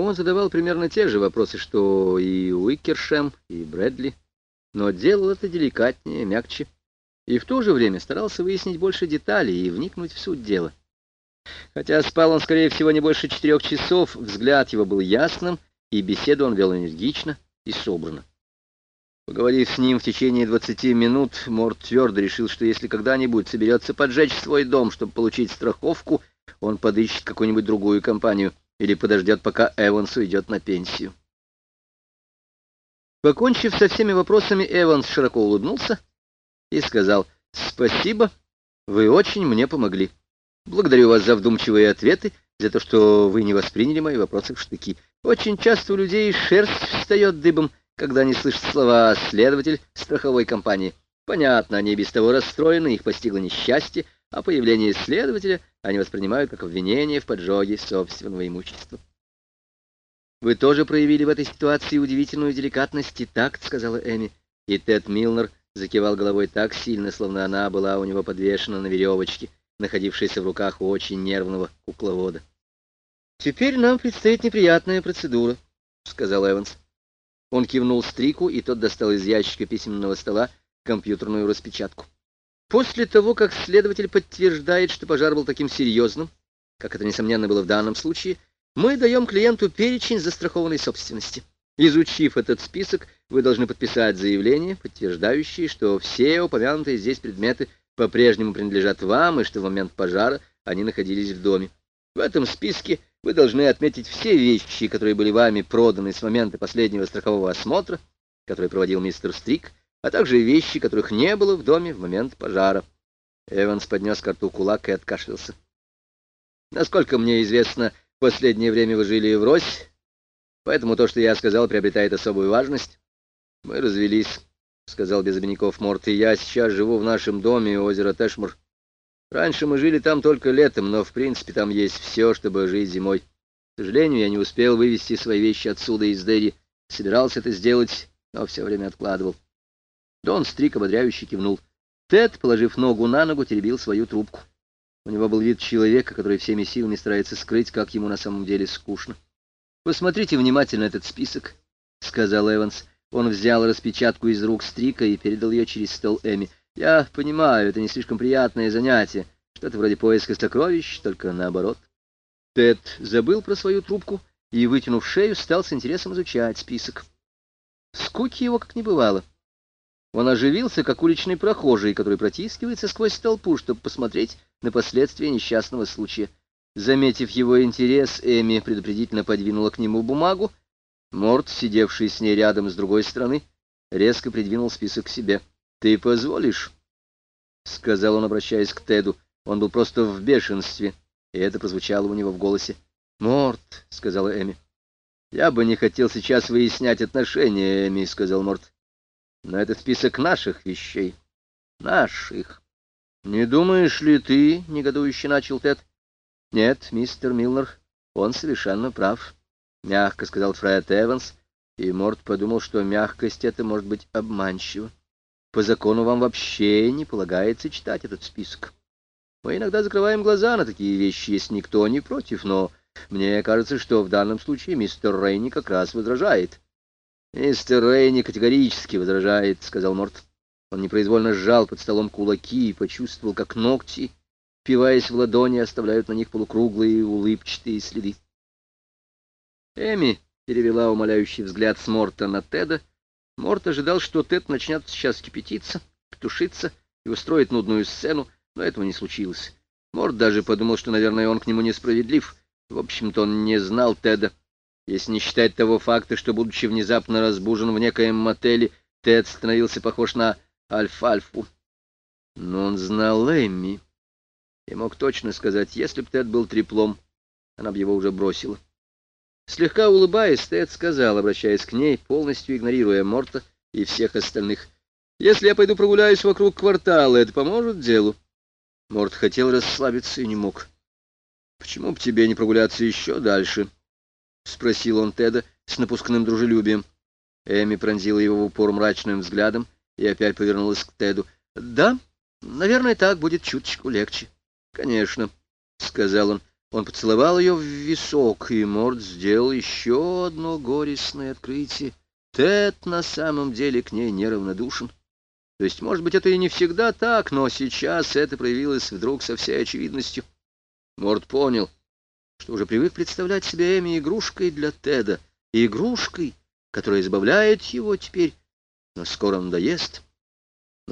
Он задавал примерно те же вопросы, что и Уикершем, и Брэдли, но делал это деликатнее, мягче, и в то же время старался выяснить больше деталей и вникнуть в суть дела. Хотя спал он, скорее всего, не больше четырех часов, взгляд его был ясным, и беседу он вел энергично и собранно. Поговорив с ним в течение двадцати минут, Морд твердо решил, что если когда-нибудь соберется поджечь свой дом, чтобы получить страховку, он подыщет какую-нибудь другую компанию или подождет, пока Эванс уйдет на пенсию. Покончив со всеми вопросами, Эванс широко улыбнулся и сказал «Спасибо, вы очень мне помогли. Благодарю вас за вдумчивые ответы, за то, что вы не восприняли мои вопросы в штыки. Очень часто у людей шерсть встает дыбом, когда они слышат слова «следователь страховой компании». Понятно, они без того расстроены, их постигло несчастье, а появление следователя они воспринимают как обвинение в поджоге собственного имущества. «Вы тоже проявили в этой ситуации удивительную деликатность и такт», — сказала Эми. И Тед Милнер закивал головой так сильно, словно она была у него подвешена на веревочке, находившейся в руках у очень нервного кукловода. «Теперь нам предстоит неприятная процедура», — сказал Эванс. Он кивнул Стрику, и тот достал из ящика письменного стола компьютерную распечатку. После того, как следователь подтверждает, что пожар был таким серьезным, как это, несомненно, было в данном случае, мы даем клиенту перечень застрахованной собственности. Изучив этот список, вы должны подписать заявление, подтверждающее, что все упомянутые здесь предметы по-прежнему принадлежат вам и что в момент пожара они находились в доме. В этом списке вы должны отметить все вещи, которые были вами проданы с момента последнего страхового осмотра, который проводил мистер Стрик, а также вещи, которых не было в доме в момент пожара. Эванс поднес к рту кулак и откашлялся. Насколько мне известно, в последнее время вы жили врозь, поэтому то, что я сказал, приобретает особую важность. Мы развелись, — сказал без обиняков Морт, — и я сейчас живу в нашем доме у озера Тэшмур. Раньше мы жили там только летом, но, в принципе, там есть все, чтобы жить зимой. К сожалению, я не успел вывести свои вещи отсюда из Дерри. Собирался это сделать, но все время откладывал. Дон Стрик ободряюще кивнул. Тед, положив ногу на ногу, теребил свою трубку. У него был вид человека, который всеми силами старается скрыть, как ему на самом деле скучно. «Посмотрите внимательно этот список», — сказал Эванс. Он взял распечатку из рук Стрика и передал ее через стол Эми. «Я понимаю, это не слишком приятное занятие. Что-то вроде поиска сокровищ, только наоборот». Тед забыл про свою трубку и, вытянув шею, стал с интересом изучать список. Скуки его как не бывало. Он оживился, как уличный прохожий, который протискивается сквозь толпу, чтобы посмотреть на последствия несчастного случая. Заметив его интерес, Эми предупредительно подвинула к нему бумагу. Морд, сидевший с ней рядом с другой стороны, резко придвинул список к себе. «Ты позволишь?» — сказал он, обращаясь к Теду. Он был просто в бешенстве, и это прозвучало у него в голосе. «Морд», — сказала Эми. «Я бы не хотел сейчас выяснять отношения, Эми», — сказал Морд. Но это список наших вещей. Наших. Не думаешь ли ты, — негодующе начал Тед? Нет, мистер Милнер, он совершенно прав, — мягко сказал Фред Эванс, и Морд подумал, что мягкость это может быть обманчива. По закону вам вообще не полагается читать этот список. Мы иногда закрываем глаза на такие вещи, если никто не против, но мне кажется, что в данном случае мистер Рейни как раз возражает. «Мистер Рейни категорически возражает», — сказал Морт. Он непроизвольно сжал под столом кулаки и почувствовал, как ногти, впиваясь в ладони, оставляют на них полукруглые улыбчатые следы. Эми перевела умоляющий взгляд с Морта на Теда. Морт ожидал, что Тед начнет сейчас кипятиться, тушиться и устроить нудную сцену, но этого не случилось. Морт даже подумал, что, наверное, он к нему несправедлив. В общем-то, он не знал Теда если не считать того факта, что, будучи внезапно разбужен в некоем мотеле, Тед становился похож на Альфальфу. Но он знал Эмми и мог точно сказать, если бы Тед был треплом, она бы его уже бросила. Слегка улыбаясь, Тед сказал, обращаясь к ней, полностью игнорируя Морта и всех остальных, «Если я пойду прогуляюсь вокруг квартала, это поможет делу?» Морт хотел расслабиться и не мог. «Почему бы тебе не прогуляться еще дальше?» — спросил он Теда с напускным дружелюбием. Эми пронзила его в упор мрачным взглядом и опять повернулась к Теду. — Да, наверное, так будет чуточку легче. — Конечно, — сказал он. Он поцеловал ее в висок, и Морд сделал еще одно горестное открытие. Тед на самом деле к ней неравнодушен. То есть, может быть, это и не всегда так, но сейчас это проявилось вдруг со всей очевидностью. Морд понял, что уже привык представлять себе Эми игрушкой для Теда, игрушкой, которая избавляет его теперь, но скоро надоест.